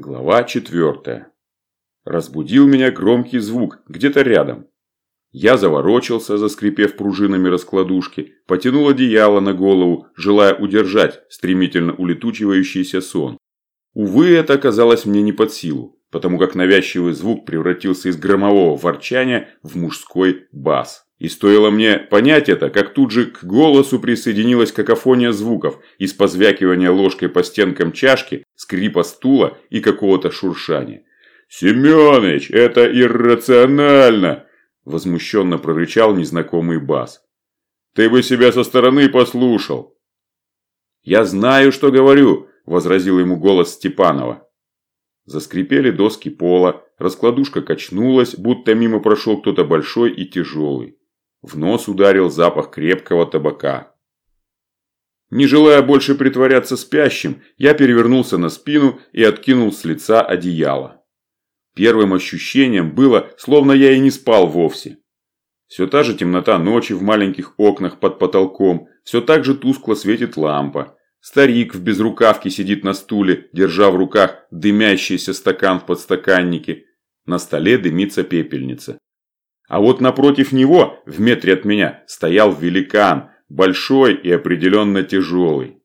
Глава четвертая. Разбудил меня громкий звук, где-то рядом. Я заворочился, заскрипев пружинами раскладушки, потянул одеяло на голову, желая удержать стремительно улетучивающийся сон. Увы, это оказалось мне не под силу, потому как навязчивый звук превратился из громового ворчания в мужской бас. И стоило мне понять это, как тут же к голосу присоединилась какофония звуков из позвякивания ложкой по стенкам чашки, скрипа стула и какого-то шуршания. «Семёныч, это иррационально!» – возмущенно прорычал незнакомый бас. «Ты бы себя со стороны послушал!» «Я знаю, что говорю!» – возразил ему голос Степанова. Заскрипели доски пола, раскладушка качнулась, будто мимо прошел кто-то большой и тяжелый. В нос ударил запах крепкого табака. Не желая больше притворяться спящим, я перевернулся на спину и откинул с лица одеяло. Первым ощущением было, словно я и не спал вовсе. Все та же темнота ночи в маленьких окнах под потолком, все так же тускло светит лампа. Старик в безрукавке сидит на стуле, держа в руках дымящийся стакан в подстаканнике. На столе дымится пепельница. А вот напротив него, в метре от меня, стоял великан, большой и определенно тяжелый.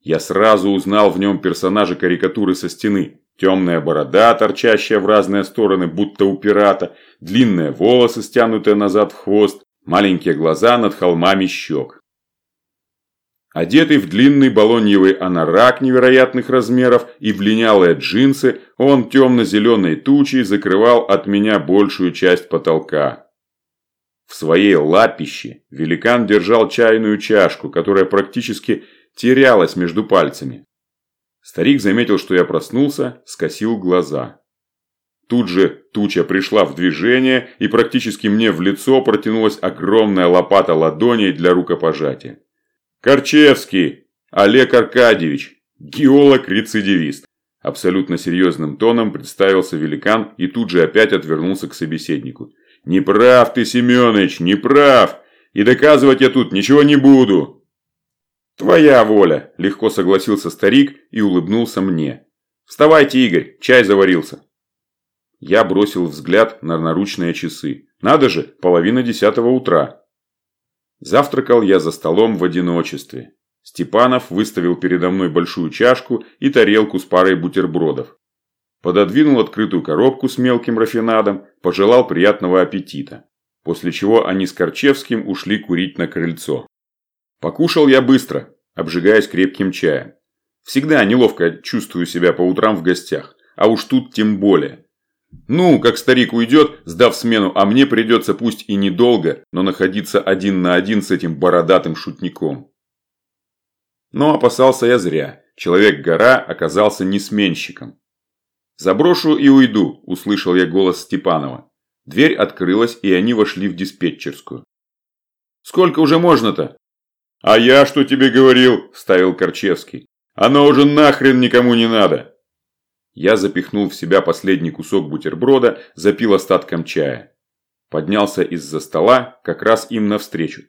Я сразу узнал в нем персонажа карикатуры со стены. Темная борода, торчащая в разные стороны, будто у пирата, длинные волосы, стянутые назад в хвост, маленькие глаза над холмами щек. Одетый в длинный балоньевый анорак невероятных размеров и в линялые джинсы, он темно-зеленой тучей закрывал от меня большую часть потолка. В своей лапище великан держал чайную чашку, которая практически терялась между пальцами. Старик заметил, что я проснулся, скосил глаза. Тут же туча пришла в движение, и практически мне в лицо протянулась огромная лопата ладоней для рукопожатия. Корчевский Олег Аркадьевич, геолог-рецидивист. Абсолютно серьезным тоном представился великан и тут же опять отвернулся к собеседнику. «Не прав ты, Семенович, не прав! И доказывать я тут ничего не буду!» «Твоя воля!» – легко согласился старик и улыбнулся мне. «Вставайте, Игорь, чай заварился!» Я бросил взгляд на наручные часы. Надо же, половина десятого утра. Завтракал я за столом в одиночестве. Степанов выставил передо мной большую чашку и тарелку с парой бутербродов. Пододвинул открытую коробку с мелким рафинадом, пожелал приятного аппетита. После чего они с Корчевским ушли курить на крыльцо. Покушал я быстро, обжигаясь крепким чаем. Всегда неловко чувствую себя по утрам в гостях, а уж тут тем более. Ну, как старик уйдет, сдав смену, а мне придется пусть и недолго, но находиться один на один с этим бородатым шутником. Но опасался я зря. Человек-гора оказался не сменщиком. «Заброшу и уйду», – услышал я голос Степанова. Дверь открылась, и они вошли в диспетчерскую. «Сколько уже можно-то?» «А я что тебе говорил?» – вставил Корчевский. «Оно уже нахрен никому не надо!» Я запихнул в себя последний кусок бутерброда, запил остатком чая. Поднялся из-за стола, как раз им навстречу.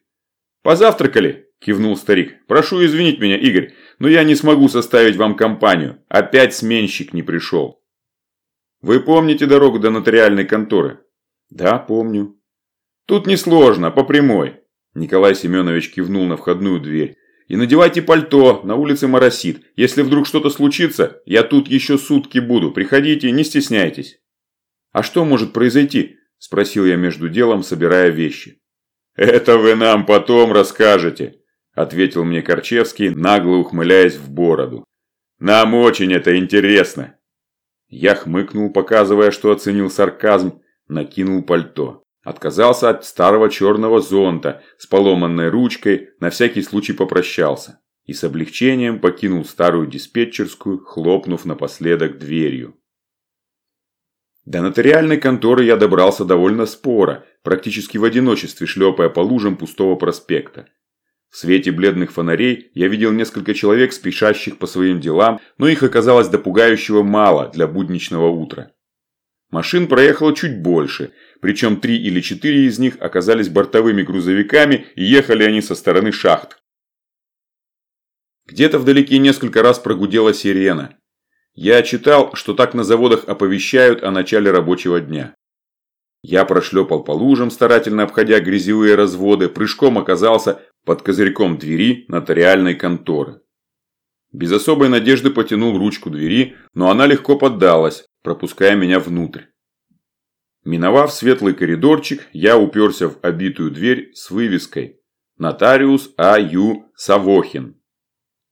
«Позавтракали?» – кивнул старик. «Прошу извинить меня, Игорь, но я не смогу составить вам компанию. Опять сменщик не пришел». «Вы помните дорогу до нотариальной конторы?» «Да, помню». «Тут несложно, по прямой». Николай Семенович кивнул на входную дверь. И надевайте пальто, на улице моросит. Если вдруг что-то случится, я тут еще сутки буду. Приходите, не стесняйтесь». «А что может произойти?» – спросил я между делом, собирая вещи. «Это вы нам потом расскажете», – ответил мне Корчевский, нагло ухмыляясь в бороду. «Нам очень это интересно». Я хмыкнул, показывая, что оценил сарказм, накинул пальто. Отказался от старого черного зонта с поломанной ручкой, на всякий случай попрощался. И с облегчением покинул старую диспетчерскую, хлопнув напоследок дверью. До нотариальной конторы я добрался довольно споро, практически в одиночестве шлепая по лужам пустого проспекта. В свете бледных фонарей я видел несколько человек, спешащих по своим делам, но их оказалось до пугающего мало для будничного утра. Машин проехало чуть больше, причем три или четыре из них оказались бортовыми грузовиками и ехали они со стороны шахт. Где-то вдалеке несколько раз прогудела сирена. Я читал, что так на заводах оповещают о начале рабочего дня. Я прошлепал по лужам, старательно обходя грязевые разводы, прыжком оказался под козырьком двери нотариальной конторы. Без особой надежды потянул ручку двери, но она легко поддалась, пропуская меня внутрь. Миновав светлый коридорчик, я уперся в обитую дверь с вывеской «Нотариус А.Ю. Савохин».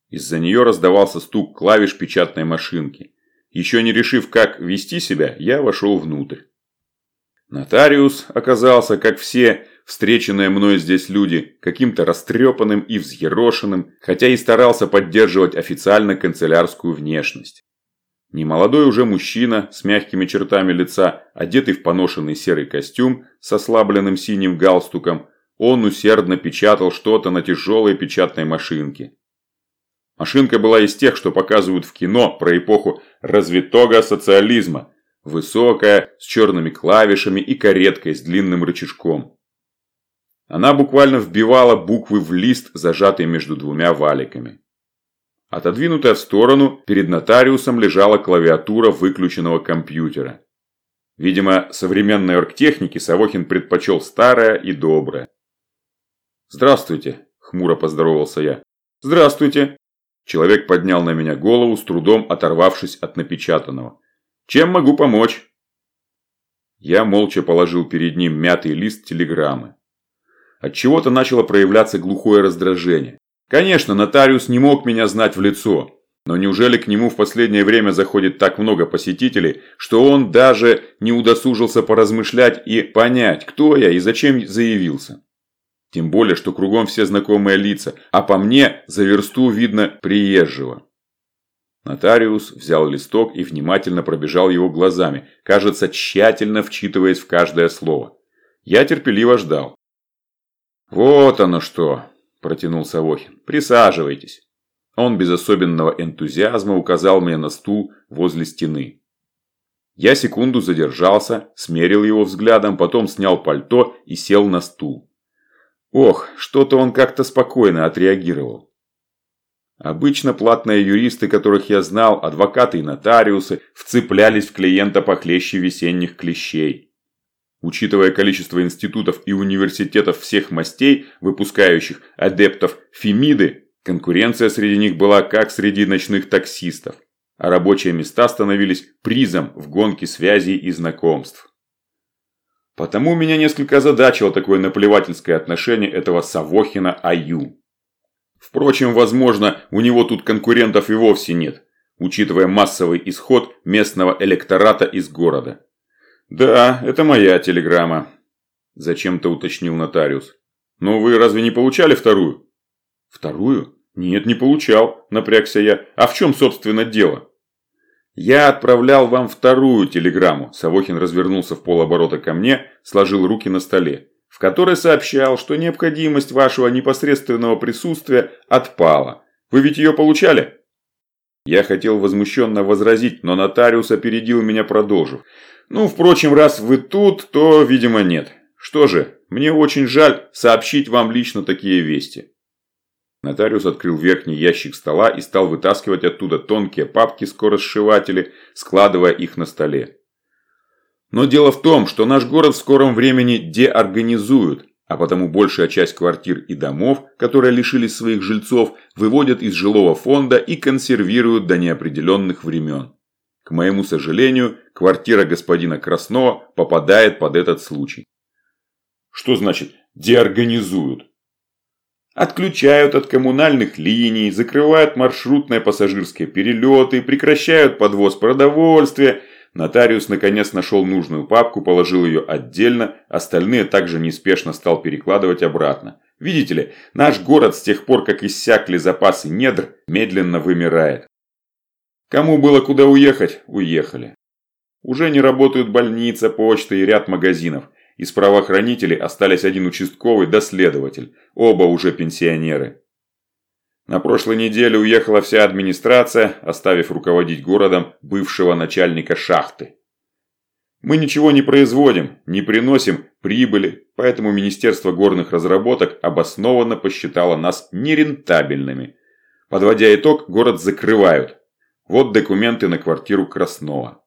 Из-за нее раздавался стук клавиш печатной машинки. Еще не решив, как вести себя, я вошел внутрь. Нотариус оказался, как все встреченные мной здесь люди, каким-то растрепанным и взъерошенным, хотя и старался поддерживать официально канцелярскую внешность. Немолодой уже мужчина с мягкими чертами лица, одетый в поношенный серый костюм с ослабленным синим галстуком, он усердно печатал что-то на тяжелой печатной машинке. Машинка была из тех, что показывают в кино про эпоху развитого социализма, высокая, с черными клавишами и кареткой с длинным рычажком. Она буквально вбивала буквы в лист, зажатый между двумя валиками. Отодвинутая в сторону, перед нотариусом лежала клавиатура выключенного компьютера. Видимо, современной оргтехники Савохин предпочел старое и доброе. «Здравствуйте», – хмуро поздоровался я. «Здравствуйте». Человек поднял на меня голову, с трудом оторвавшись от напечатанного. «Чем могу помочь?» Я молча положил перед ним мятый лист телеграммы. От чего то начало проявляться глухое раздражение. Конечно, нотариус не мог меня знать в лицо, но неужели к нему в последнее время заходит так много посетителей, что он даже не удосужился поразмышлять и понять, кто я и зачем заявился? Тем более, что кругом все знакомые лица, а по мне за версту видно приезжего. Нотариус взял листок и внимательно пробежал его глазами, кажется, тщательно вчитываясь в каждое слово. Я терпеливо ждал. «Вот оно что!» Протянул Савохин. «Присаживайтесь». Он без особенного энтузиазма указал мне на стул возле стены. Я секунду задержался, смерил его взглядом, потом снял пальто и сел на стул. Ох, что-то он как-то спокойно отреагировал. Обычно платные юристы, которых я знал, адвокаты и нотариусы, вцеплялись в клиента похлеще весенних клещей. Учитывая количество институтов и университетов всех мастей, выпускающих адептов Фемиды, конкуренция среди них была как среди ночных таксистов, а рабочие места становились призом в гонке связей и знакомств. Потому меня несколько озадачило такое наплевательское отношение этого Савохина Аю. Впрочем, возможно, у него тут конкурентов и вовсе нет, учитывая массовый исход местного электората из города. «Да, это моя телеграмма», – зачем-то уточнил нотариус. «Но вы разве не получали вторую?» «Вторую? Нет, не получал», – напрягся я. «А в чем, собственно, дело?» «Я отправлял вам вторую телеграмму», – Савохин развернулся в полоборота ко мне, сложил руки на столе, в которой сообщал, что необходимость вашего непосредственного присутствия отпала. Вы ведь ее получали? Я хотел возмущенно возразить, но нотариус опередил меня, продолжив. Ну, впрочем, раз вы тут, то, видимо, нет. Что же, мне очень жаль сообщить вам лично такие вести. Нотариус открыл верхний ящик стола и стал вытаскивать оттуда тонкие папки-скоросшиватели, складывая их на столе. Но дело в том, что наш город в скором времени деорганизуют, а потому большая часть квартир и домов, которые лишились своих жильцов, выводят из жилого фонда и консервируют до неопределенных времен. Моему сожалению, квартира господина Краснова попадает под этот случай. Что значит «деорганизуют»? Отключают от коммунальных линий, закрывают маршрутные пассажирские перелеты, прекращают подвоз продовольствия. Нотариус наконец нашел нужную папку, положил ее отдельно, остальные также неспешно стал перекладывать обратно. Видите ли, наш город с тех пор, как иссякли запасы недр, медленно вымирает. Кому было куда уехать, уехали. Уже не работают больница, почта и ряд магазинов. Из правоохранителей остались один участковый да следователь, оба уже пенсионеры. На прошлой неделе уехала вся администрация, оставив руководить городом бывшего начальника шахты. Мы ничего не производим, не приносим прибыли, поэтому Министерство горных разработок обоснованно посчитало нас нерентабельными. Подводя итог, город закрывают, Вот документы на квартиру Краснова.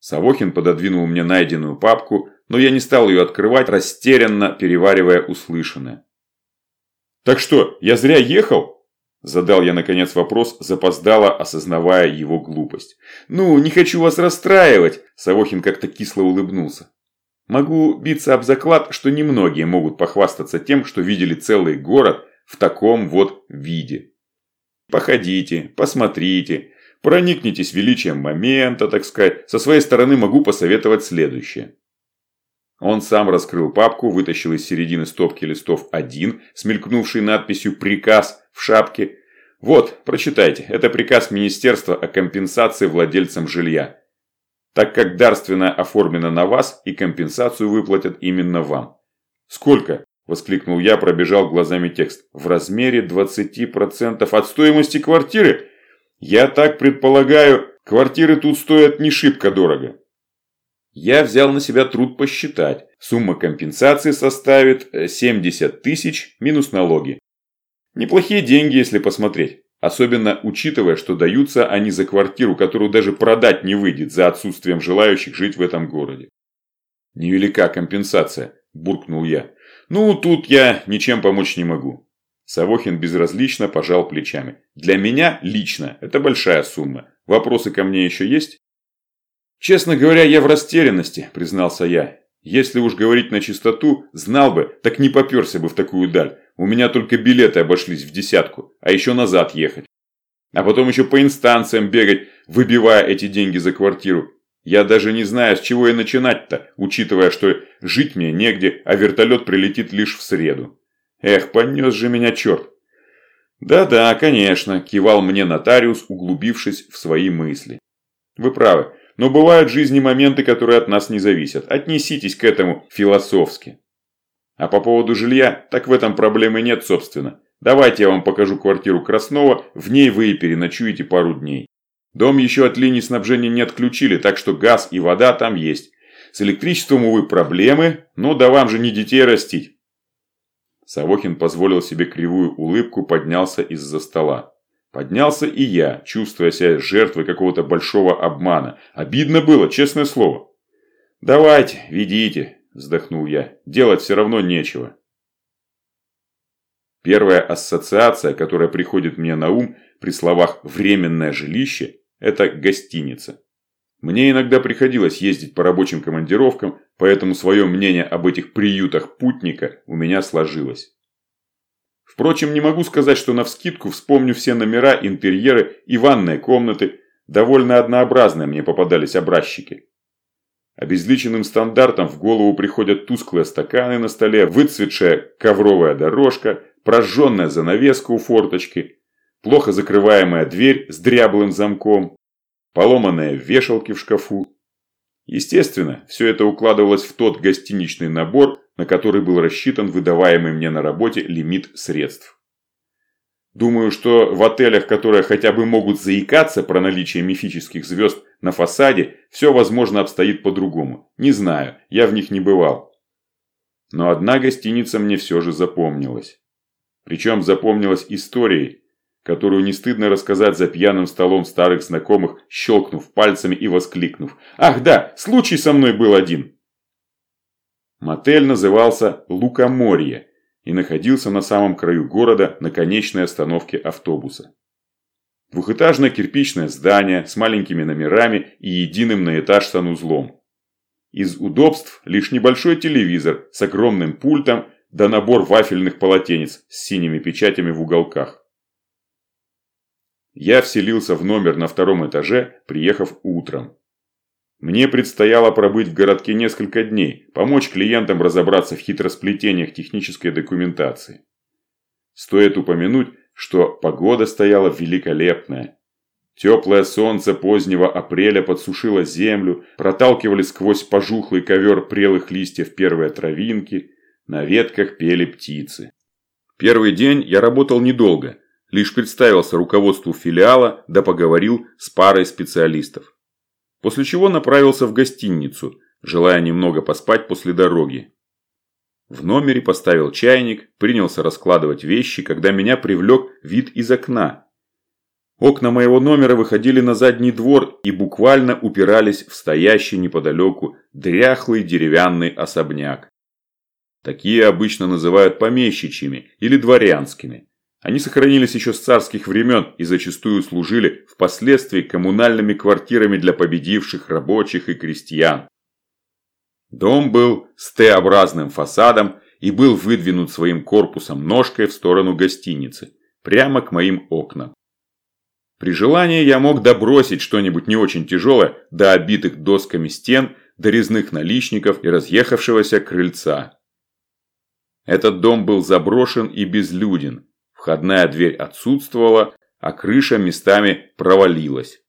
Савохин пододвинул мне найденную папку, но я не стал ее открывать, растерянно переваривая услышанное. «Так что, я зря ехал?» Задал я, наконец, вопрос, запоздало осознавая его глупость. «Ну, не хочу вас расстраивать!» Савохин как-то кисло улыбнулся. «Могу биться об заклад, что немногие могут похвастаться тем, что видели целый город в таком вот виде. Походите, посмотрите, проникнитесь величием момента, так сказать. Со своей стороны могу посоветовать следующее. Он сам раскрыл папку, вытащил из середины стопки листов один, смелькнувший надписью «Приказ» в шапке. Вот, прочитайте, это приказ Министерства о компенсации владельцам жилья. Так как дарственно оформлено на вас, и компенсацию выплатят именно вам. Сколько? Воскликнул я, пробежал глазами текст. В размере 20% от стоимости квартиры? Я так предполагаю, квартиры тут стоят не шибко дорого. Я взял на себя труд посчитать. Сумма компенсации составит 70 э, тысяч минус налоги. Неплохие деньги, если посмотреть. Особенно учитывая, что даются они за квартиру, которую даже продать не выйдет за отсутствием желающих жить в этом городе. «Невелика компенсация», – буркнул я. «Ну, тут я ничем помочь не могу». Савохин безразлично пожал плечами. «Для меня лично это большая сумма. Вопросы ко мне еще есть?» «Честно говоря, я в растерянности», – признался я. «Если уж говорить на чистоту, знал бы, так не поперся бы в такую даль. У меня только билеты обошлись в десятку, а еще назад ехать. А потом еще по инстанциям бегать, выбивая эти деньги за квартиру. Я даже не знаю, с чего и начинать-то, учитывая, что жить мне негде, а вертолет прилетит лишь в среду. Эх, понес же меня черт. Да-да, конечно, кивал мне нотариус, углубившись в свои мысли. Вы правы, но бывают в жизни моменты, которые от нас не зависят. Отнеситесь к этому философски. А по поводу жилья, так в этом проблемы нет, собственно. Давайте я вам покажу квартиру Краснова, в ней вы и переночуете пару дней. Дом еще от линии снабжения не отключили, так что газ и вода там есть. С электричеством, увы, проблемы, но да вам же не детей растить. Савохин позволил себе кривую улыбку, поднялся из-за стола. Поднялся и я, чувствуя себя жертвой какого-то большого обмана. Обидно было, честное слово. «Давайте, ведите», – вздохнул я. «Делать все равно нечего». Первая ассоциация, которая приходит мне на ум при словах «временное жилище» – это гостиница. Мне иногда приходилось ездить по рабочим командировкам, поэтому свое мнение об этих приютах путника у меня сложилось. Впрочем, не могу сказать, что навскидку вспомню все номера, интерьеры и ванные комнаты. Довольно однообразные мне попадались образчики. Обезличенным стандартом в голову приходят тусклые стаканы на столе, выцветшая ковровая дорожка, прожженная занавеска у форточки, плохо закрываемая дверь с дряблым замком, поломанные вешалки в шкафу. Естественно, все это укладывалось в тот гостиничный набор, на который был рассчитан выдаваемый мне на работе лимит средств. Думаю, что в отелях, которые хотя бы могут заикаться про наличие мифических звезд на фасаде, все возможно обстоит по-другому. Не знаю, я в них не бывал. Но одна гостиница мне все же запомнилась. Причем запомнилась историей, которую не стыдно рассказать за пьяным столом старых знакомых, щелкнув пальцами и воскликнув. «Ах да, случай со мной был один!» Мотель назывался «Лукоморье» и находился на самом краю города на конечной остановке автобуса. Двухэтажное кирпичное здание с маленькими номерами и единым на этаж санузлом. Из удобств лишь небольшой телевизор с огромным пультом да набор вафельных полотенец с синими печатями в уголках. Я вселился в номер на втором этаже, приехав утром. Мне предстояло пробыть в городке несколько дней, помочь клиентам разобраться в хитросплетениях технической документации. Стоит упомянуть, что погода стояла великолепная. Теплое солнце позднего апреля подсушило землю, проталкивали сквозь пожухлый ковер прелых листьев первые травинки, на ветках пели птицы. Первый день я работал недолго, лишь представился руководству филиала да поговорил с парой специалистов после чего направился в гостиницу, желая немного поспать после дороги. В номере поставил чайник, принялся раскладывать вещи, когда меня привлек вид из окна. Окна моего номера выходили на задний двор и буквально упирались в стоящий неподалеку дряхлый деревянный особняк. Такие обычно называют помещичьими или дворянскими. Они сохранились еще с царских времен и зачастую служили впоследствии коммунальными квартирами для победивших рабочих и крестьян. Дом был с Т-образным фасадом и был выдвинут своим корпусом ножкой в сторону гостиницы, прямо к моим окнам. При желании я мог добросить что-нибудь не очень тяжелое до обитых досками стен, до резных наличников и разъехавшегося крыльца. Этот дом был заброшен и безлюден, входная дверь отсутствовала, а крыша местами провалилась.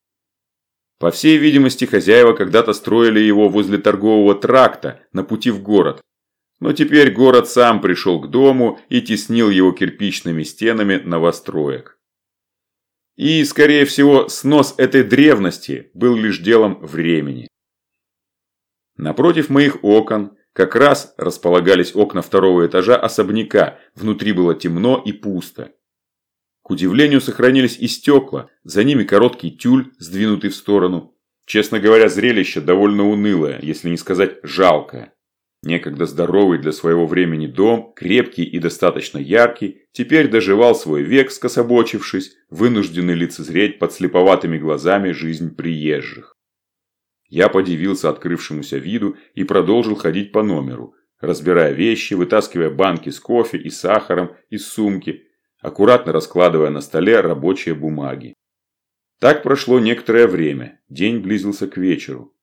По всей видимости, хозяева когда-то строили его возле торгового тракта на пути в город. Но теперь город сам пришел к дому и теснил его кирпичными стенами новостроек. И, скорее всего, снос этой древности был лишь делом времени. Напротив моих окон как раз располагались окна второго этажа особняка, внутри было темно и пусто. К удивлению, сохранились и стекла, за ними короткий тюль, сдвинутый в сторону. Честно говоря, зрелище довольно унылое, если не сказать жалкое. Некогда здоровый для своего времени дом, крепкий и достаточно яркий, теперь доживал свой век, скособочившись, вынужденный лицезреть под слеповатыми глазами жизнь приезжих. Я подивился открывшемуся виду и продолжил ходить по номеру, разбирая вещи, вытаскивая банки с кофе и сахаром из сумки, аккуратно раскладывая на столе рабочие бумаги. Так прошло некоторое время, день близился к вечеру.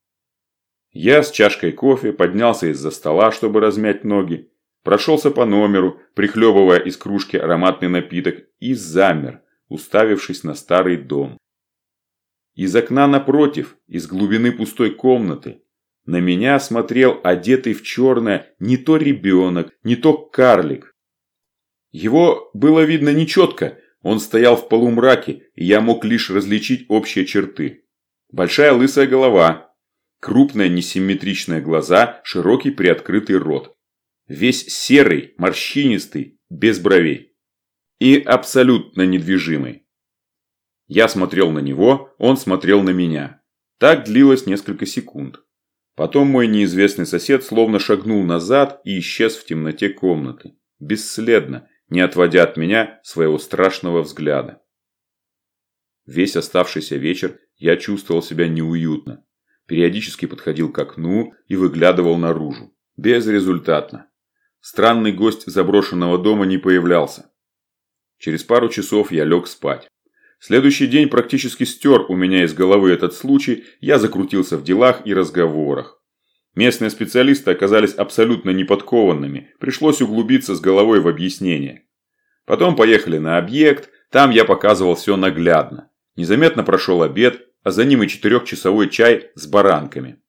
Я с чашкой кофе поднялся из-за стола, чтобы размять ноги, прошелся по номеру, прихлебывая из кружки ароматный напиток, и замер, уставившись на старый дом. Из окна напротив, из глубины пустой комнаты, на меня смотрел одетый в черное не то ребенок, не то карлик. Его было видно нечетко, он стоял в полумраке, и я мог лишь различить общие черты. Большая лысая голова, Крупные несимметричные глаза, широкий приоткрытый рот. Весь серый, морщинистый, без бровей. И абсолютно недвижимый. Я смотрел на него, он смотрел на меня. Так длилось несколько секунд. Потом мой неизвестный сосед словно шагнул назад и исчез в темноте комнаты. Бесследно, не отводя от меня своего страшного взгляда. Весь оставшийся вечер я чувствовал себя неуютно периодически подходил к окну и выглядывал наружу. Безрезультатно. Странный гость заброшенного дома не появлялся. Через пару часов я лег спать. Следующий день практически стер у меня из головы этот случай, я закрутился в делах и разговорах. Местные специалисты оказались абсолютно неподкованными, пришлось углубиться с головой в объяснение. Потом поехали на объект, там я показывал все наглядно. Незаметно прошел обед, а за ним и четырехчасовой чай с баранками.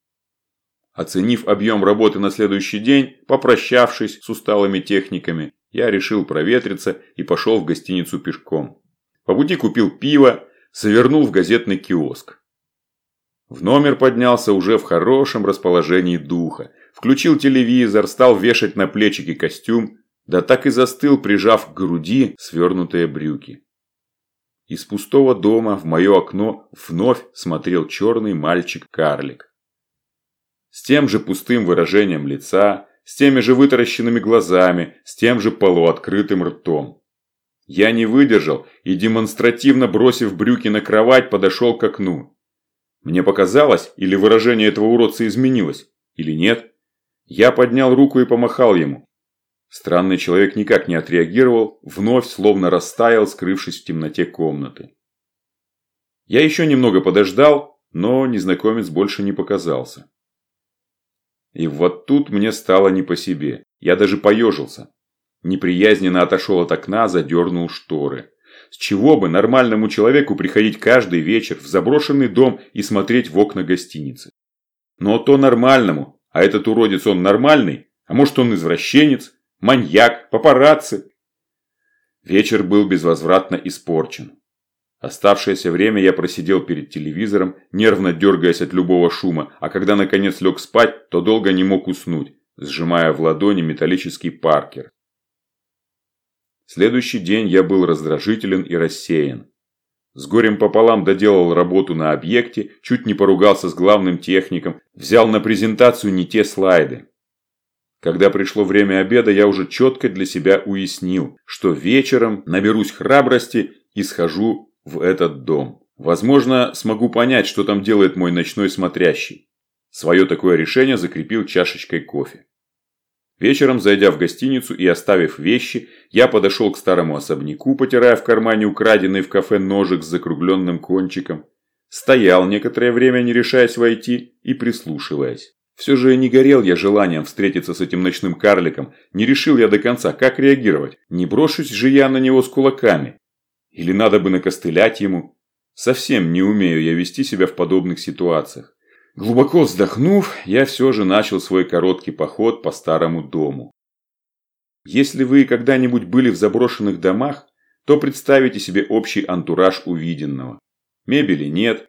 Оценив объем работы на следующий день, попрощавшись с усталыми техниками, я решил проветриться и пошел в гостиницу пешком. По пути купил пиво, завернул в газетный киоск. В номер поднялся уже в хорошем расположении духа. Включил телевизор, стал вешать на плечики костюм, да так и застыл, прижав к груди свернутые брюки. Из пустого дома в мое окно вновь смотрел черный мальчик-карлик. С тем же пустым выражением лица, с теми же вытаращенными глазами, с тем же полуоткрытым ртом. Я не выдержал и, демонстративно бросив брюки на кровать, подошел к окну. Мне показалось, или выражение этого уродца изменилось, или нет. Я поднял руку и помахал ему. Странный человек никак не отреагировал, вновь словно растаял, скрывшись в темноте комнаты. Я еще немного подождал, но незнакомец больше не показался. И вот тут мне стало не по себе. Я даже поежился. Неприязненно отошел от окна, задернул шторы. С чего бы нормальному человеку приходить каждый вечер в заброшенный дом и смотреть в окна гостиницы? Но то нормальному, а этот уродец он нормальный, а может он извращенец, маньяк, папарацци. Вечер был безвозвратно испорчен. Оставшееся время я просидел перед телевизором, нервно дергаясь от любого шума, а когда наконец лег спать, то долго не мог уснуть, сжимая в ладони металлический паркер. Следующий день я был раздражителен и рассеян. С горем пополам доделал работу на объекте, чуть не поругался с главным техником, взял на презентацию не те слайды. Когда пришло время обеда, я уже четко для себя уяснил, что вечером наберусь храбрости и схожу в этот дом. Возможно, смогу понять, что там делает мой ночной смотрящий. Свое такое решение закрепил чашечкой кофе. Вечером, зайдя в гостиницу и оставив вещи, я подошел к старому особняку, потирая в кармане украденный в кафе ножик с закругленным кончиком. Стоял некоторое время, не решаясь войти и прислушиваясь. Все же не горел я желанием встретиться с этим ночным карликом, не решил я до конца, как реагировать. Не брошусь же я на него с кулаками. Или надо бы накостылять ему. Совсем не умею я вести себя в подобных ситуациях. Глубоко вздохнув, я все же начал свой короткий поход по старому дому. Если вы когда-нибудь были в заброшенных домах, то представите себе общий антураж увиденного. Мебели нет,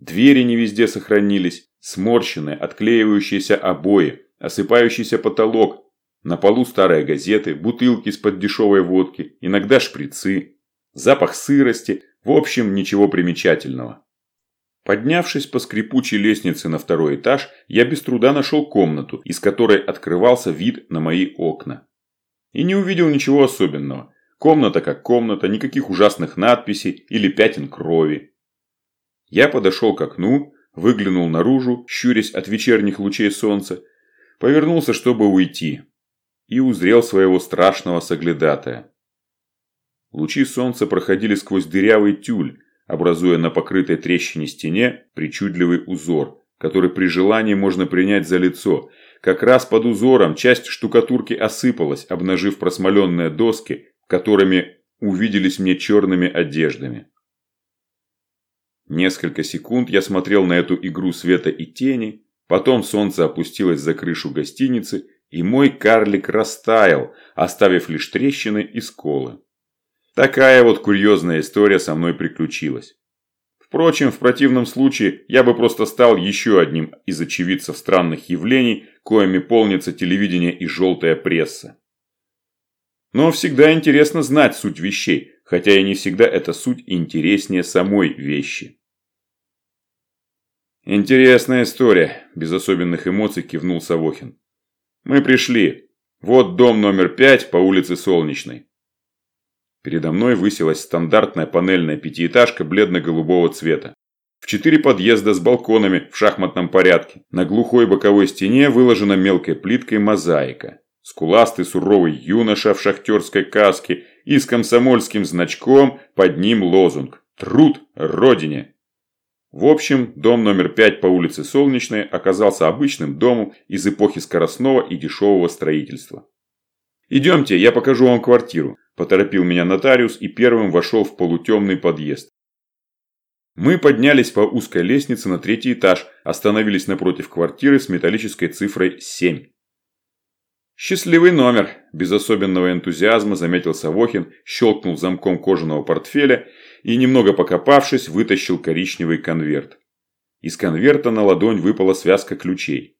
двери не везде сохранились, сморщенные, отклеивающиеся обои, осыпающийся потолок, на полу старые газеты, бутылки из-под дешевой водки, иногда шприцы, запах сырости, в общем, ничего примечательного. Поднявшись по скрипучей лестнице на второй этаж, я без труда нашел комнату, из которой открывался вид на мои окна. И не увидел ничего особенного. Комната как комната, никаких ужасных надписей или пятен крови. Я подошел к окну, выглянул наружу, щурясь от вечерних лучей солнца, повернулся, чтобы уйти, и узрел своего страшного соглядатая. Лучи солнца проходили сквозь дырявый тюль, образуя на покрытой трещине стене причудливый узор, который при желании можно принять за лицо. Как раз под узором часть штукатурки осыпалась, обнажив просмоленные доски, которыми увиделись мне черными одеждами. Несколько секунд я смотрел на эту игру света и тени, потом солнце опустилось за крышу гостиницы, и мой карлик растаял, оставив лишь трещины и сколы. Такая вот курьезная история со мной приключилась. Впрочем, в противном случае я бы просто стал еще одним из очевидцев странных явлений, коими полнится телевидение и желтая пресса. Но всегда интересно знать суть вещей, хотя и не всегда эта суть интереснее самой вещи. «Интересная история», – без особенных эмоций кивнул Савохин. «Мы пришли. Вот дом номер пять по улице Солнечной. Передо мной высилась стандартная панельная пятиэтажка бледно-голубого цвета. В четыре подъезда с балконами в шахматном порядке. На глухой боковой стене выложена мелкой плиткой мозаика. Скуластый суровый юноша в шахтерской каске и с комсомольским значком под ним лозунг «Труд Родине». В общем, дом номер пять по улице Солнечной оказался обычным домом из эпохи скоростного и дешевого строительства. «Идемте, я покажу вам квартиру», – поторопил меня нотариус и первым вошел в полутемный подъезд. Мы поднялись по узкой лестнице на третий этаж, остановились напротив квартиры с металлической цифрой 7. «Счастливый номер», – без особенного энтузиазма заметил Савохин, щелкнул замком кожаного портфеля и, немного покопавшись, вытащил коричневый конверт. Из конверта на ладонь выпала связка ключей.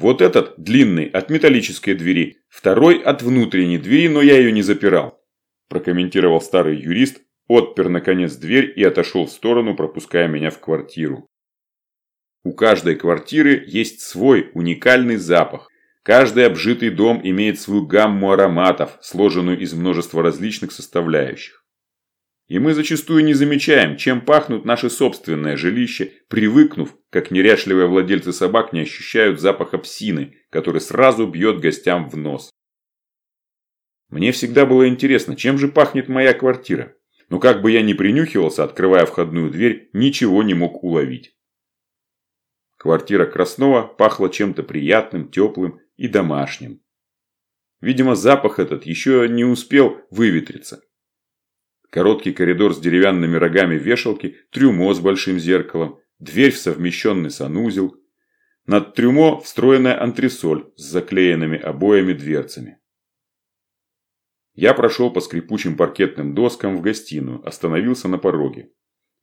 Вот этот длинный от металлической двери, второй от внутренней двери, но я ее не запирал. Прокомментировал старый юрист, отпер наконец дверь и отошел в сторону, пропуская меня в квартиру. У каждой квартиры есть свой уникальный запах. Каждый обжитый дом имеет свою гамму ароматов, сложенную из множества различных составляющих. И мы зачастую не замечаем, чем пахнут наши собственные жилища, привыкнув, как неряшливые владельцы собак не ощущают запаха псины, который сразу бьет гостям в нос. Мне всегда было интересно, чем же пахнет моя квартира. Но как бы я ни принюхивался, открывая входную дверь, ничего не мог уловить. Квартира Краснова пахла чем-то приятным, теплым и домашним. Видимо, запах этот еще не успел выветриться. Короткий коридор с деревянными рогами вешалки, трюмо с большим зеркалом, дверь в совмещенный санузел. Над трюмо встроенная антресоль с заклеенными обоями дверцами. Я прошел по скрипучим паркетным доскам в гостиную, остановился на пороге.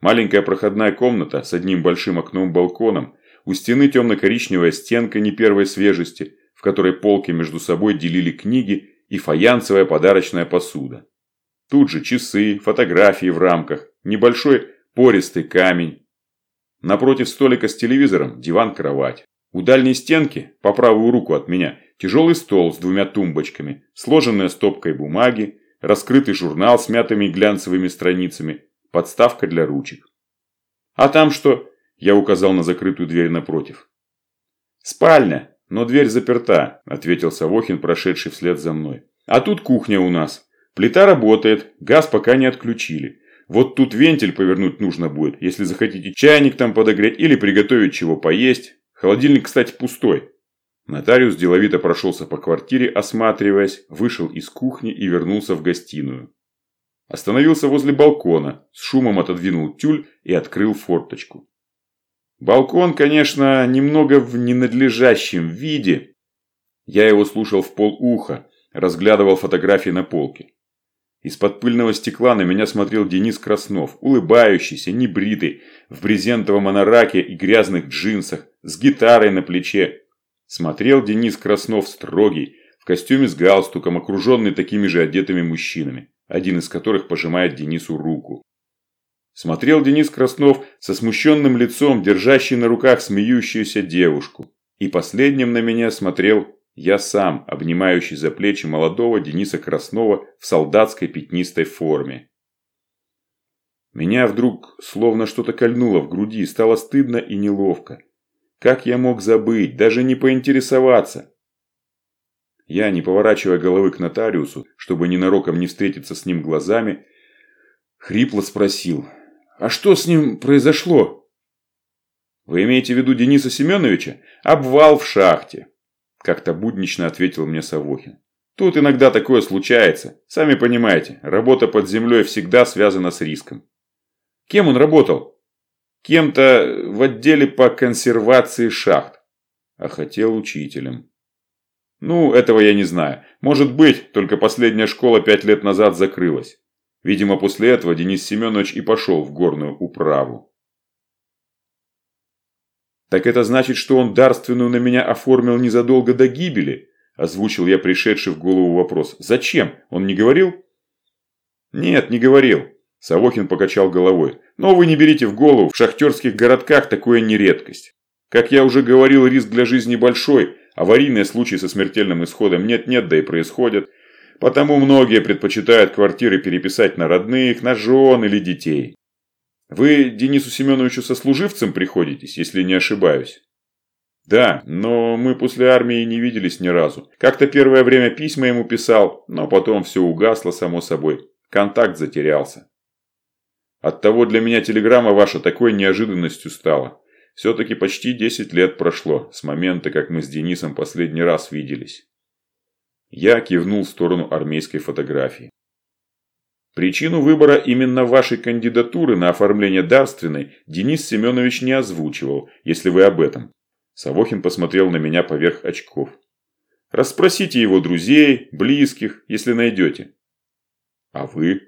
Маленькая проходная комната с одним большим окном-балконом, у стены темно-коричневая стенка не первой свежести, в которой полки между собой делили книги и фаянсовая подарочная посуда. Тут же часы, фотографии в рамках, небольшой пористый камень. Напротив столика с телевизором диван-кровать. У дальней стенки, по правую руку от меня, тяжелый стол с двумя тумбочками, сложенная стопкой бумаги, раскрытый журнал с мятыми глянцевыми страницами, подставка для ручек. «А там что?» – я указал на закрытую дверь напротив. «Спальня, но дверь заперта», – ответил Савохин, прошедший вслед за мной. «А тут кухня у нас. Плита работает, газ пока не отключили. Вот тут вентиль повернуть нужно будет, если захотите чайник там подогреть или приготовить чего поесть. Холодильник, кстати, пустой». Нотариус деловито прошелся по квартире, осматриваясь, вышел из кухни и вернулся в гостиную. Остановился возле балкона, с шумом отодвинул тюль и открыл форточку. Балкон, конечно, немного в ненадлежащем виде. Я его слушал в полуха, разглядывал фотографии на полке. Из-под пыльного стекла на меня смотрел Денис Краснов, улыбающийся, небритый, в брезентовом анараке и грязных джинсах, с гитарой на плече. Смотрел Денис Краснов строгий, в костюме с галстуком, окруженный такими же одетыми мужчинами, один из которых пожимает Денису руку. Смотрел Денис Краснов со смущенным лицом, держащий на руках смеющуюся девушку. И последним на меня смотрел я сам, обнимающий за плечи молодого Дениса Краснова в солдатской пятнистой форме. Меня вдруг словно что-то кольнуло в груди, стало стыдно и неловко. Как я мог забыть, даже не поинтересоваться? Я, не поворачивая головы к нотариусу, чтобы ненароком не встретиться с ним глазами, хрипло спросил, «А что с ним произошло?» «Вы имеете в виду Дениса Семеновича? Обвал в шахте. Как-то буднично ответил мне Савохин. Тут иногда такое случается. Сами понимаете, работа под землей всегда связана с риском. Кем он работал? Кем-то в отделе по консервации шахт. А хотел учителем. Ну, этого я не знаю. Может быть, только последняя школа пять лет назад закрылась. Видимо, после этого Денис Семенович и пошел в горную управу. «Так это значит, что он дарственную на меня оформил незадолго до гибели?» Озвучил я пришедший в голову вопрос. «Зачем? Он не говорил?» «Нет, не говорил», – Савохин покачал головой. «Но вы не берите в голову, в шахтерских городках такое не редкость. Как я уже говорил, риск для жизни большой, аварийные случаи со смертельным исходом нет-нет, да и происходят. Потому многие предпочитают квартиры переписать на родных, на жен или детей. Вы Денису Семеновичу сослуживцем приходитесь, если не ошибаюсь? Да, но мы после армии не виделись ни разу. Как-то первое время письма ему писал, но потом все угасло само собой. Контакт затерялся. Оттого для меня телеграмма ваша такой неожиданностью стала. Все-таки почти 10 лет прошло с момента, как мы с Денисом последний раз виделись. Я кивнул в сторону армейской фотографии. Причину выбора именно вашей кандидатуры на оформление дарственной Денис Семенович не озвучивал, если вы об этом. Савохин посмотрел на меня поверх очков. Расспросите его друзей, близких, если найдете. А вы?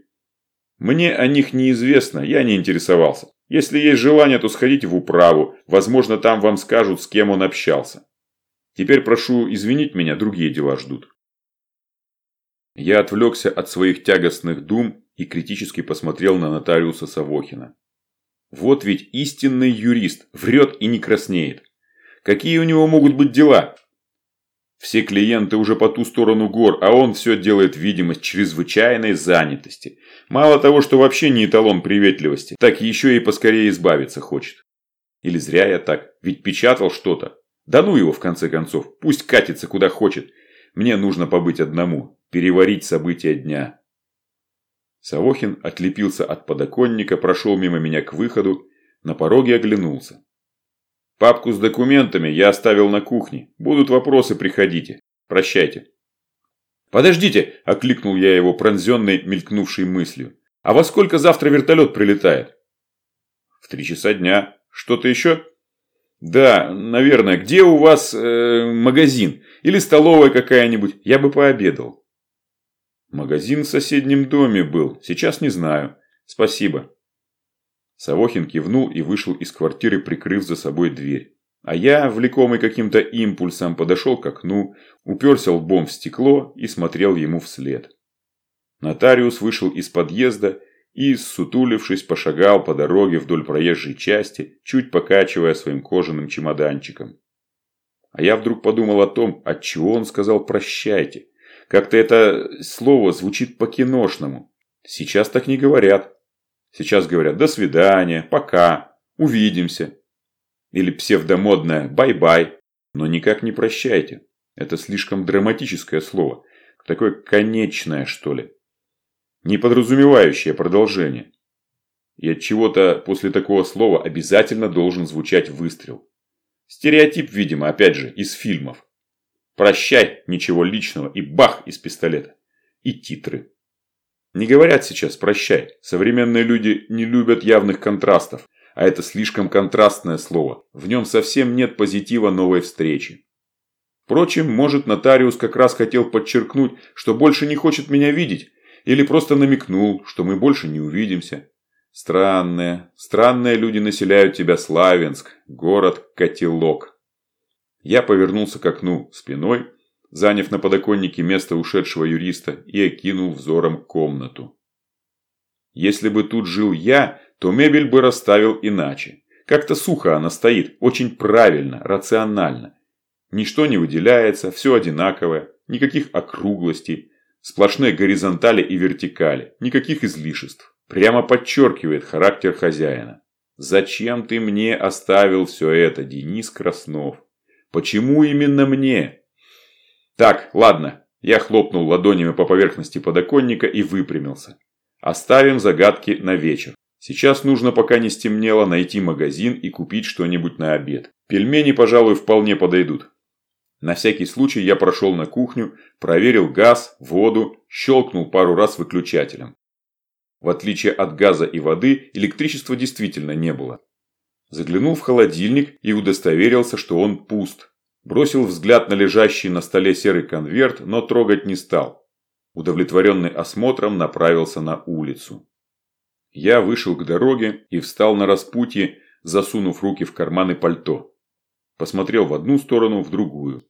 Мне о них неизвестно, я не интересовался. Если есть желание, то сходите в управу, возможно, там вам скажут, с кем он общался. Теперь прошу извинить меня, другие дела ждут. Я отвлекся от своих тягостных дум и критически посмотрел на нотариуса Савохина. Вот ведь истинный юрист, врет и не краснеет. Какие у него могут быть дела? Все клиенты уже по ту сторону гор, а он все делает видимость чрезвычайной занятости. Мало того, что вообще не эталон приветливости, так еще и поскорее избавиться хочет. Или зря я так, ведь печатал что-то. Да ну его в конце концов, пусть катится куда хочет. Мне нужно побыть одному, переварить события дня. Савохин отлепился от подоконника, прошел мимо меня к выходу, на пороге оглянулся. «Папку с документами я оставил на кухне. Будут вопросы, приходите. Прощайте». «Подождите!» – окликнул я его, пронзенной, мелькнувшей мыслью. «А во сколько завтра вертолет прилетает?» «В три часа дня. Что-то еще?» «Да, наверное. Где у вас э, магазин? Или столовая какая-нибудь? Я бы пообедал». Магазин в соседнем доме был, сейчас не знаю. Спасибо. Савохин кивнул и вышел из квартиры, прикрыв за собой дверь. А я, влекомый каким-то импульсом, подошел к окну, уперся лбом в стекло и смотрел ему вслед. Нотариус вышел из подъезда и, сутулившись, пошагал по дороге вдоль проезжей части, чуть покачивая своим кожаным чемоданчиком. А я вдруг подумал о том, от чего он сказал «прощайте». Как-то это слово звучит по-киношному. Сейчас так не говорят. Сейчас говорят «до свидания», «пока», «увидимся». Или псевдомодное «бай-бай». Но никак не «прощайте». Это слишком драматическое слово. Такое конечное, что ли. Не подразумевающее продолжение. И от чего-то после такого слова обязательно должен звучать выстрел. Стереотип, видимо, опять же, из фильмов. Прощай, ничего личного, и бах из пистолета. И титры. Не говорят сейчас «прощай». Современные люди не любят явных контрастов, а это слишком контрастное слово. В нем совсем нет позитива новой встречи. Впрочем, может нотариус как раз хотел подчеркнуть, что больше не хочет меня видеть, или просто намекнул, что мы больше не увидимся. Странные, странные люди населяют тебя Славянск, город-котелок. Я повернулся к окну спиной, заняв на подоконнике место ушедшего юриста и окинул взором комнату. Если бы тут жил я, то мебель бы расставил иначе. Как-то сухо она стоит, очень правильно, рационально. Ничто не выделяется, все одинаковое, никаких округлостей, сплошные горизонтали и вертикали, никаких излишеств. Прямо подчеркивает характер хозяина. Зачем ты мне оставил все это, Денис Краснов? Почему именно мне? Так, ладно. Я хлопнул ладонями по поверхности подоконника и выпрямился. Оставим загадки на вечер. Сейчас нужно, пока не стемнело, найти магазин и купить что-нибудь на обед. Пельмени, пожалуй, вполне подойдут. На всякий случай я прошел на кухню, проверил газ, воду, щелкнул пару раз выключателем. В отличие от газа и воды, электричества действительно не было. Заглянул в холодильник и удостоверился, что он пуст. Бросил взгляд на лежащий на столе серый конверт, но трогать не стал. Удовлетворенный осмотром направился на улицу. Я вышел к дороге и встал на распутье, засунув руки в карманы пальто. Посмотрел в одну сторону, в другую.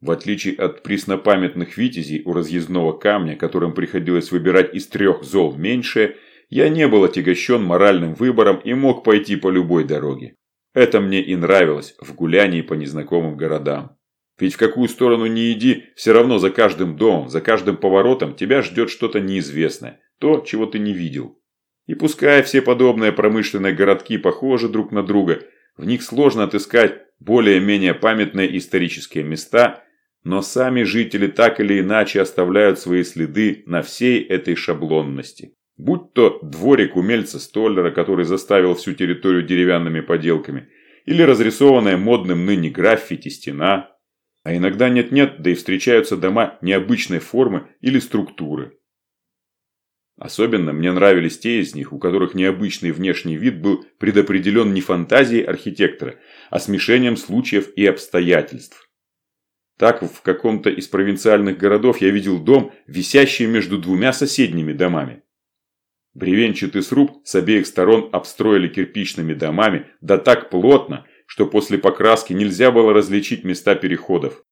В отличие от преснопамятных витязей у разъездного камня, которым приходилось выбирать из трех зол меньшее, я не был отягощен моральным выбором и мог пойти по любой дороге. Это мне и нравилось в гулянии по незнакомым городам. Ведь в какую сторону ни иди, все равно за каждым домом, за каждым поворотом тебя ждет что-то неизвестное, то, чего ты не видел. И пускай все подобные промышленные городки похожи друг на друга, в них сложно отыскать более-менее памятные исторические места, но сами жители так или иначе оставляют свои следы на всей этой шаблонности. Будь то дворик умельца Столлера, который заставил всю территорию деревянными поделками, или разрисованная модным ныне граффити стена. А иногда нет-нет, да и встречаются дома необычной формы или структуры. Особенно мне нравились те из них, у которых необычный внешний вид был предопределен не фантазией архитектора, а смешением случаев и обстоятельств. Так в каком-то из провинциальных городов я видел дом, висящий между двумя соседними домами. Бревенчатый сруб с обеих сторон обстроили кирпичными домами, да так плотно, что после покраски нельзя было различить места переходов.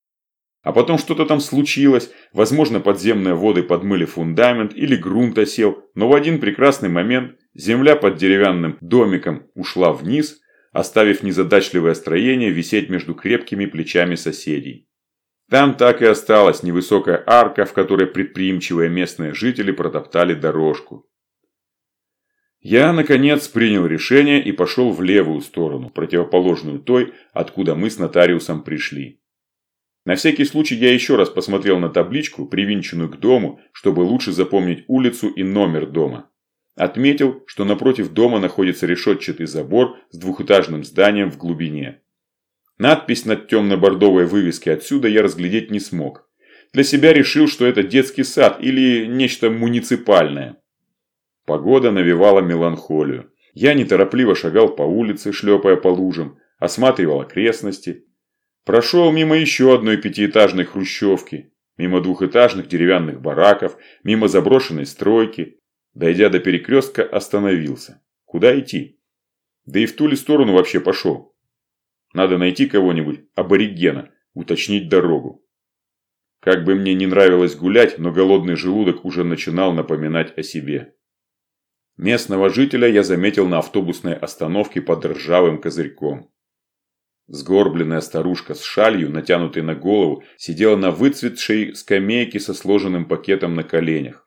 А потом что-то там случилось, возможно подземные воды подмыли фундамент или грунт осел, но в один прекрасный момент земля под деревянным домиком ушла вниз, оставив незадачливое строение висеть между крепкими плечами соседей. Там так и осталась невысокая арка, в которой предприимчивые местные жители протоптали дорожку. Я, наконец, принял решение и пошел в левую сторону, противоположную той, откуда мы с нотариусом пришли. На всякий случай я еще раз посмотрел на табличку, привинченную к дому, чтобы лучше запомнить улицу и номер дома. Отметил, что напротив дома находится решетчатый забор с двухэтажным зданием в глубине. Надпись над темно-бордовой вывески отсюда я разглядеть не смог. Для себя решил, что это детский сад или нечто муниципальное. Погода навевала меланхолию. Я неторопливо шагал по улице, шлепая по лужам, осматривал окрестности. Прошел мимо еще одной пятиэтажной хрущевки, мимо двухэтажных деревянных бараков, мимо заброшенной стройки. Дойдя до перекрестка, остановился. Куда идти? Да и в ту ли сторону вообще пошел? Надо найти кого-нибудь, аборигена, уточнить дорогу. Как бы мне не нравилось гулять, но голодный желудок уже начинал напоминать о себе. Местного жителя я заметил на автобусной остановке под ржавым козырьком. Сгорбленная старушка с шалью, натянутой на голову, сидела на выцветшей скамейке со сложенным пакетом на коленях.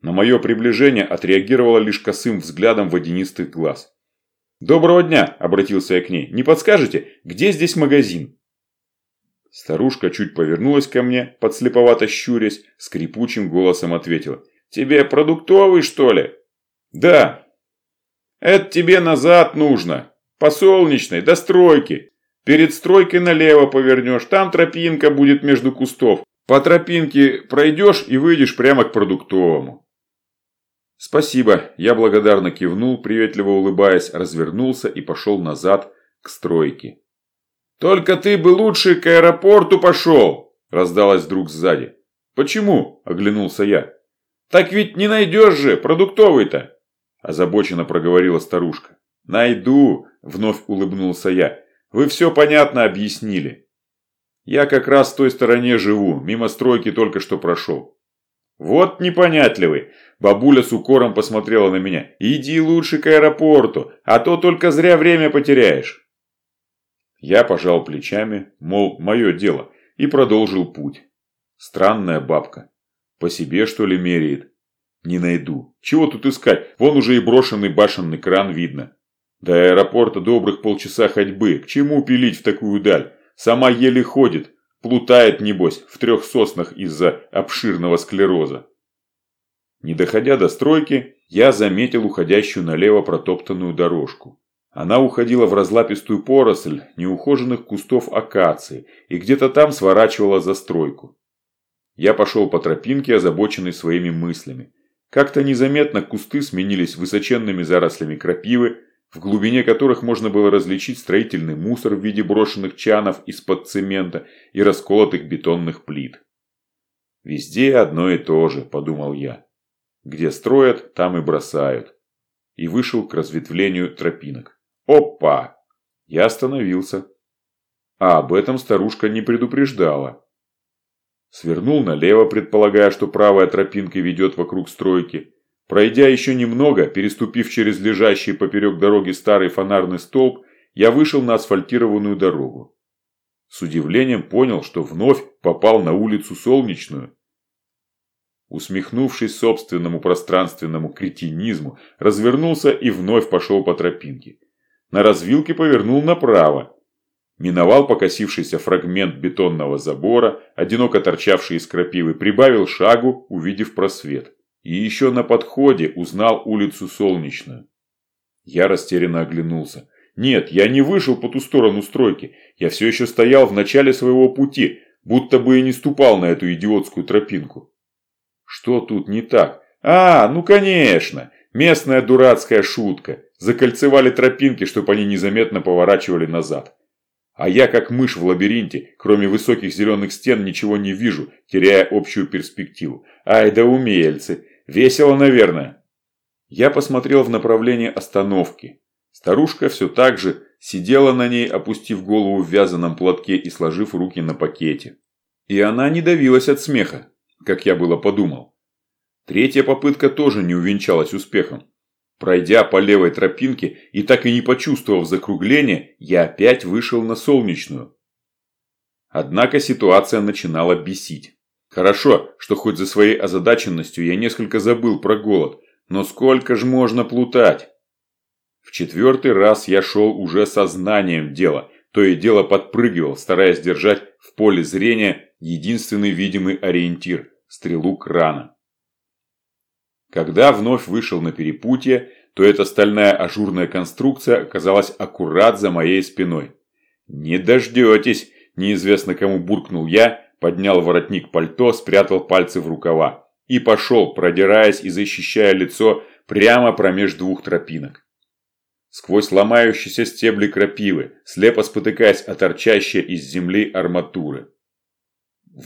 На мое приближение отреагировала лишь косым взглядом водянистых глаз. «Доброго дня!» – обратился я к ней. «Не подскажете, где здесь магазин?» Старушка чуть повернулась ко мне, подслеповато щурясь, скрипучим голосом ответила. «Тебе продуктовый, что ли?» «Да». «Это тебе назад нужно. По солнечной, до стройки. Перед стройкой налево повернешь, там тропинка будет между кустов. По тропинке пройдешь и выйдешь прямо к продуктовому». «Спасибо», я благодарно кивнул, приветливо улыбаясь, развернулся и пошел назад к стройке. «Только ты бы лучше к аэропорту пошел!» – раздалось вдруг сзади. «Почему?» – оглянулся я. «Так ведь не найдешь же, продуктовый-то!» – озабоченно проговорила старушка. «Найду!» – вновь улыбнулся я. «Вы все понятно объяснили. Я как раз в той стороне живу, мимо стройки только что прошел». «Вот непонятливый!» Бабуля с укором посмотрела на меня. «Иди лучше к аэропорту, а то только зря время потеряешь». Я пожал плечами, мол, мое дело, и продолжил путь. Странная бабка. По себе, что ли, меряет? Не найду. Чего тут искать? Вон уже и брошенный башенный кран видно. До аэропорта добрых полчаса ходьбы. К чему пилить в такую даль? Сама еле ходит. Плутает, небось, в трех соснах из-за обширного склероза. Не доходя до стройки, я заметил уходящую налево протоптанную дорожку. Она уходила в разлапистую поросль неухоженных кустов акации и где-то там сворачивала за стройку. Я пошел по тропинке, озабоченный своими мыслями. Как-то незаметно кусты сменились высоченными зарослями крапивы, в глубине которых можно было различить строительный мусор в виде брошенных чанов из-под цемента и расколотых бетонных плит. «Везде одно и то же», – подумал я. «Где строят, там и бросают». И вышел к разветвлению тропинок. Опа! Я остановился. А об этом старушка не предупреждала. Свернул налево, предполагая, что правая тропинка ведет вокруг стройки. Пройдя еще немного, переступив через лежащий поперек дороги старый фонарный столб, я вышел на асфальтированную дорогу. С удивлением понял, что вновь попал на улицу Солнечную. Усмехнувшись собственному пространственному кретинизму, развернулся и вновь пошел по тропинке. На развилке повернул направо. Миновал покосившийся фрагмент бетонного забора, одиноко торчавший из крапивы, прибавил шагу, увидев просвет. И еще на подходе узнал улицу Солнечную. Я растерянно оглянулся. Нет, я не вышел по ту сторону стройки. Я все еще стоял в начале своего пути, будто бы и не ступал на эту идиотскую тропинку. Что тут не так? А, ну конечно, местная дурацкая шутка. Закольцевали тропинки, чтобы они незаметно поворачивали назад. А я, как мышь в лабиринте, кроме высоких зеленых стен, ничего не вижу, теряя общую перспективу. Ай да умельцы! Весело, наверное. Я посмотрел в направлении остановки. Старушка все так же сидела на ней, опустив голову в вязаном платке и сложив руки на пакете. И она не давилась от смеха, как я было подумал. Третья попытка тоже не увенчалась успехом. Пройдя по левой тропинке и так и не почувствовав закругления, я опять вышел на солнечную. Однако ситуация начинала бесить. Хорошо, что хоть за своей озадаченностью я несколько забыл про голод, но сколько ж можно плутать? В четвертый раз я шел уже сознанием дела, то и дело подпрыгивал, стараясь держать в поле зрения единственный видимый ориентир – стрелу крана. Когда вновь вышел на перепутье, то эта стальная ажурная конструкция оказалась аккурат за моей спиной. «Не дождетесь!» – неизвестно кому буркнул я, поднял воротник пальто, спрятал пальцы в рукава и пошел, продираясь и защищая лицо прямо промеж двух тропинок. Сквозь ломающиеся стебли крапивы, слепо спотыкаясь о торчащие из земли арматуры.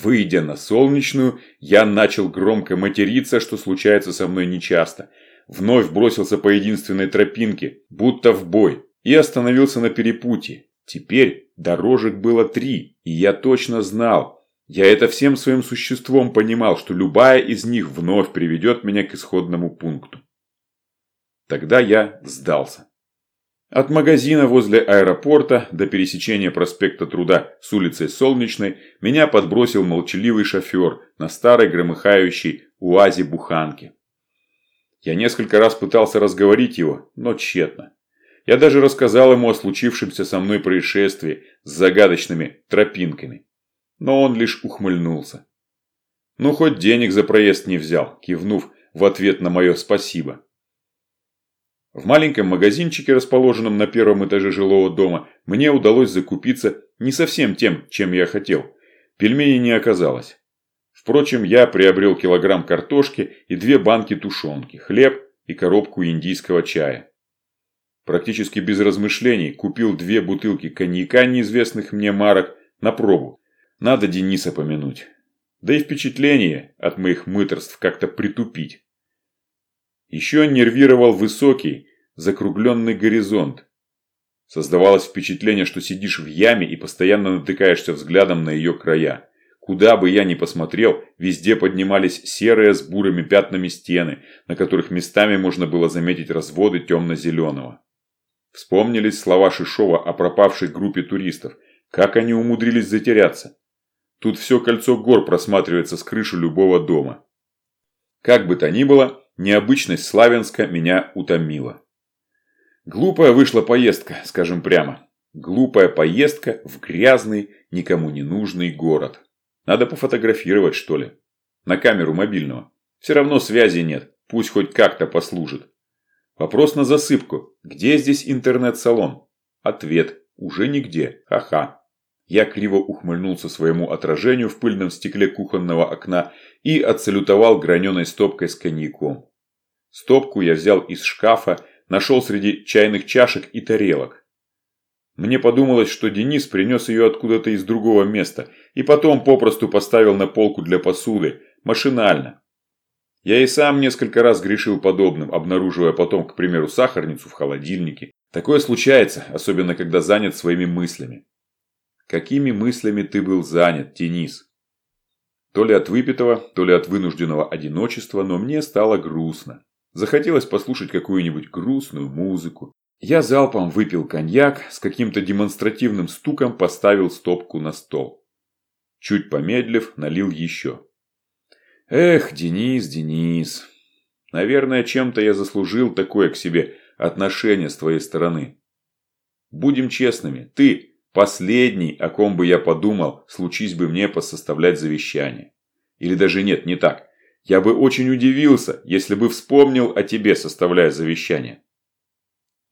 Выйдя на солнечную, я начал громко материться, что случается со мной нечасто. Вновь бросился по единственной тропинке, будто в бой, и остановился на перепутье. Теперь дорожек было три, и я точно знал. Я это всем своим существом понимал, что любая из них вновь приведет меня к исходному пункту. Тогда я сдался. От магазина возле аэропорта до пересечения проспекта Труда с улицей Солнечной меня подбросил молчаливый шофер на старой громыхающей УАЗе-буханке. Я несколько раз пытался разговорить его, но тщетно. Я даже рассказал ему о случившемся со мной происшествии с загадочными тропинками. Но он лишь ухмыльнулся. Ну, хоть денег за проезд не взял, кивнув в ответ на мое спасибо. В маленьком магазинчике, расположенном на первом этаже жилого дома, мне удалось закупиться не совсем тем, чем я хотел. Пельменей не оказалось. Впрочем, я приобрел килограмм картошки и две банки тушенки, хлеб и коробку индийского чая. Практически без размышлений купил две бутылки коньяка неизвестных мне марок на пробу. Надо Дениса помянуть. Да и впечатление от моих мыторств как-то притупить. Еще нервировал высокий, закругленный горизонт. Создавалось впечатление, что сидишь в яме и постоянно натыкаешься взглядом на ее края. Куда бы я ни посмотрел, везде поднимались серые с бурыми пятнами стены, на которых местами можно было заметить разводы темно-зеленого. Вспомнились слова Шишова о пропавшей группе туристов. Как они умудрились затеряться? Тут все кольцо гор просматривается с крыши любого дома. Как бы то ни было, необычность Славянска меня утомила. Глупая вышла поездка, скажем прямо. Глупая поездка в грязный, никому не нужный город. Надо пофотографировать, что ли. На камеру мобильного. Все равно связи нет, пусть хоть как-то послужит. Вопрос на засыпку. Где здесь интернет-салон? Ответ. Уже нигде. Ха-ха. Я криво ухмыльнулся своему отражению в пыльном стекле кухонного окна и отсалютовал граненой стопкой с коньяком. Стопку я взял из шкафа, нашел среди чайных чашек и тарелок. Мне подумалось, что Денис принес ее откуда-то из другого места и потом попросту поставил на полку для посуды, машинально. Я и сам несколько раз грешил подобным, обнаруживая потом, к примеру, сахарницу в холодильнике. Такое случается, особенно когда занят своими мыслями. Какими мыслями ты был занят, Денис? То ли от выпитого, то ли от вынужденного одиночества, но мне стало грустно. Захотелось послушать какую-нибудь грустную музыку. Я залпом выпил коньяк, с каким-то демонстративным стуком поставил стопку на стол. Чуть помедлив, налил еще. Эх, Денис, Денис. Наверное, чем-то я заслужил такое к себе отношение с твоей стороны. Будем честными, ты последний, о ком бы я подумал, случись бы мне посоставлять завещание. Или даже нет, не так. Я бы очень удивился, если бы вспомнил о тебе, составляя завещание.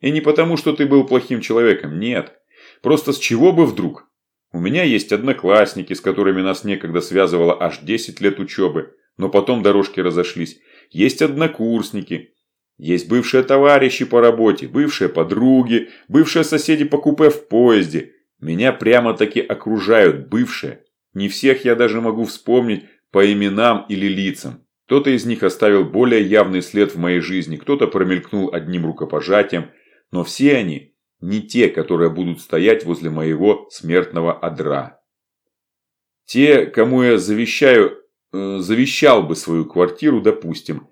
И не потому, что ты был плохим человеком, нет. Просто с чего бы вдруг? У меня есть одноклассники, с которыми нас некогда связывало аж 10 лет учебы но потом дорожки разошлись. Есть однокурсники, есть бывшие товарищи по работе, бывшие подруги, бывшие соседи по купе в поезде. Меня прямо-таки окружают бывшие. Не всех я даже могу вспомнить по именам или лицам. Кто-то из них оставил более явный след в моей жизни, кто-то промелькнул одним рукопожатием, но все они не те, которые будут стоять возле моего смертного одра. Те, кому я завещаю Э, завещал бы свою квартиру, допустим.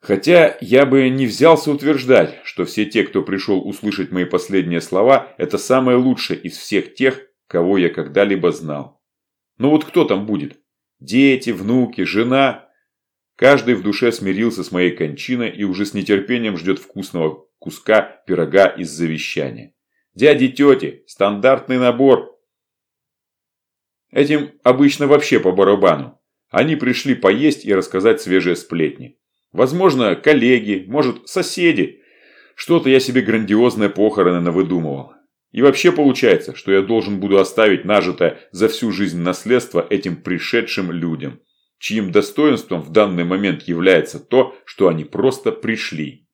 Хотя я бы не взялся утверждать, что все те, кто пришел услышать мои последние слова, это самое лучшее из всех тех, кого я когда-либо знал. Но вот кто там будет? Дети, внуки, жена? Каждый в душе смирился с моей кончиной и уже с нетерпением ждет вкусного куска пирога из завещания. Дяди, тети, стандартный набор. Этим обычно вообще по барабану. Они пришли поесть и рассказать свежие сплетни. Возможно, коллеги, может, соседи. Что-то я себе грандиозные похороны навыдумывал. И вообще получается, что я должен буду оставить нажитое за всю жизнь наследство этим пришедшим людям, чьим достоинством в данный момент является то, что они просто пришли.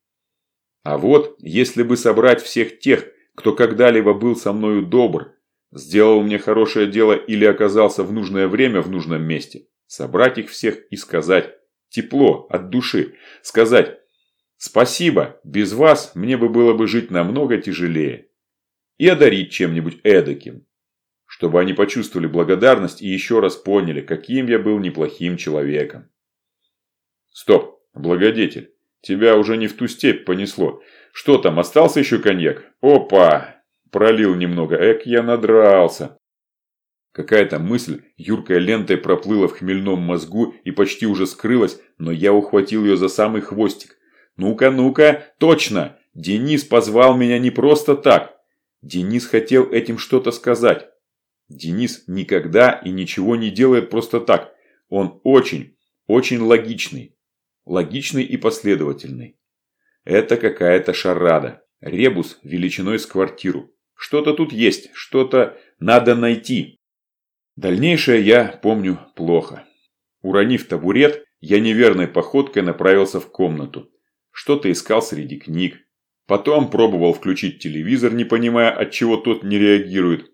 А вот, если бы собрать всех тех, кто когда-либо был со мною добр, сделал мне хорошее дело или оказался в нужное время в нужном месте, собрать их всех и сказать тепло от души, сказать «Спасибо, без вас мне бы было бы жить намного тяжелее» и одарить чем-нибудь эдаким, чтобы они почувствовали благодарность и еще раз поняли, каким я был неплохим человеком. Стоп, благодетель, Тебя уже не в ту степь понесло. Что там, остался еще коньяк? Опа! Пролил немного. Эк, я надрался. Какая-то мысль юркой лентой проплыла в хмельном мозгу и почти уже скрылась, но я ухватил ее за самый хвостик. «Ну-ка, ну-ка, точно! Денис позвал меня не просто так. Денис хотел этим что-то сказать. Денис никогда и ничего не делает просто так. Он очень, очень логичный. Логичный и последовательный. Это какая-то шарада. Ребус величиной с квартиру. Что-то тут есть, что-то надо найти. Дальнейшее я помню плохо. Уронив табурет, я неверной походкой направился в комнату. Что-то искал среди книг. Потом пробовал включить телевизор, не понимая, от чего тот не реагирует.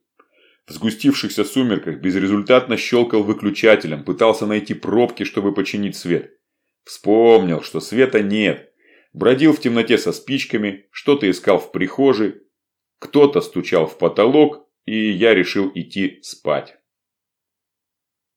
В сгустившихся сумерках безрезультатно щелкал выключателем, пытался найти пробки, чтобы починить свет. Вспомнил, что света нет. Бродил в темноте со спичками, что-то искал в прихожей. Кто-то стучал в потолок, и я решил идти спать.